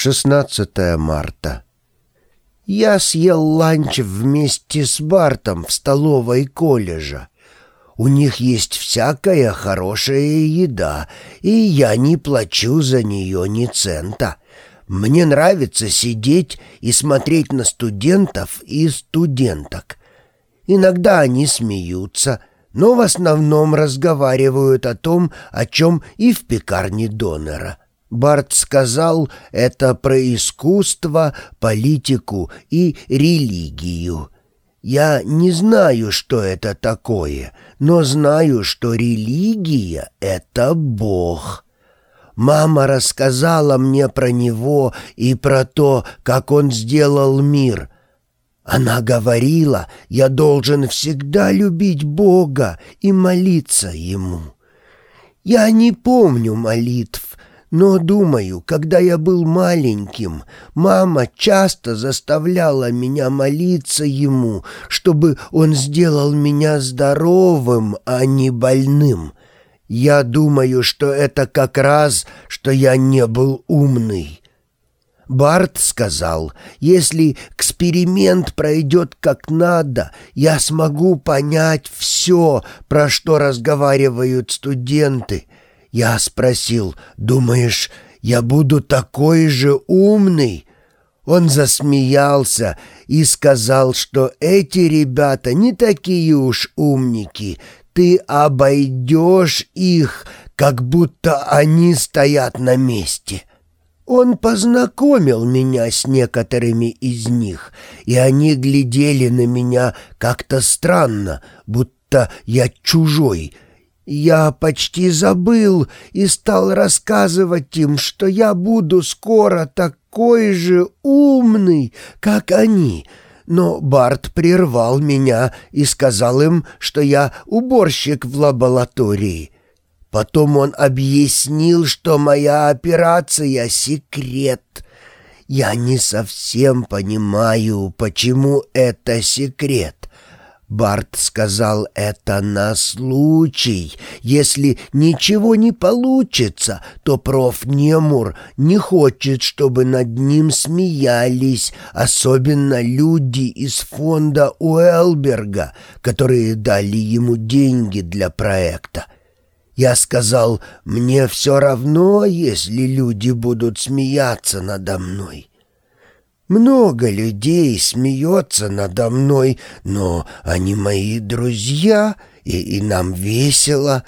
16 марта. Я съел ланч вместе с Бартом в столовой колледжа. У них есть всякая хорошая еда, и я не плачу за нее ни цента. Мне нравится сидеть и смотреть на студентов и студенток. Иногда они смеются, но в основном разговаривают о том, о чем и в пекарне донора. Барт сказал это про искусство, политику и религию. Я не знаю, что это такое, но знаю, что религия — это Бог. Мама рассказала мне про него и про то, как он сделал мир. Она говорила, я должен всегда любить Бога и молиться Ему. Я не помню молитв, но, думаю, когда я был маленьким, мама часто заставляла меня молиться ему, чтобы он сделал меня здоровым, а не больным. Я думаю, что это как раз, что я не был умный. Барт сказал, если эксперимент пройдет как надо, я смогу понять все, про что разговаривают студенты — я спросил, «Думаешь, я буду такой же умный?» Он засмеялся и сказал, что эти ребята не такие уж умники, ты обойдешь их, как будто они стоят на месте. Он познакомил меня с некоторыми из них, и они глядели на меня как-то странно, будто я чужой — я почти забыл и стал рассказывать им, что я буду скоро такой же умный, как они. Но Барт прервал меня и сказал им, что я уборщик в лаборатории. Потом он объяснил, что моя операция — секрет. Я не совсем понимаю, почему это секрет. Барт сказал это на случай. Если ничего не получится, то проф. Немур не хочет, чтобы над ним смеялись, особенно люди из фонда Уэлберга, которые дали ему деньги для проекта. Я сказал, мне все равно, если люди будут смеяться надо мной. Много людей смеется надо мной, но они мои друзья, и, и нам весело.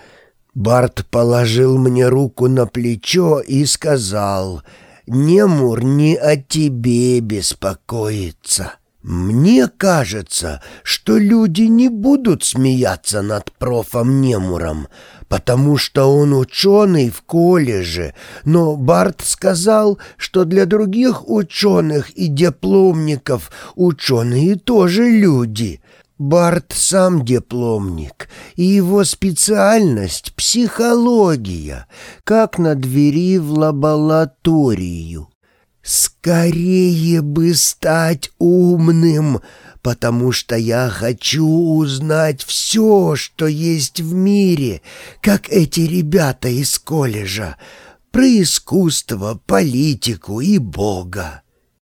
Барт положил мне руку на плечо и сказал, «Немур не о тебе беспокоится». Мне кажется, что люди не будут смеяться над профом Немуром, потому что он ученый в колледже, но Барт сказал, что для других ученых и дипломников ученые тоже люди. Барт сам дипломник, и его специальность — психология, как на двери в лабораторию. «Скорее бы стать умным!» потому что я хочу узнать все, что есть в мире, как эти ребята из колледжа, про искусство, политику и Бога.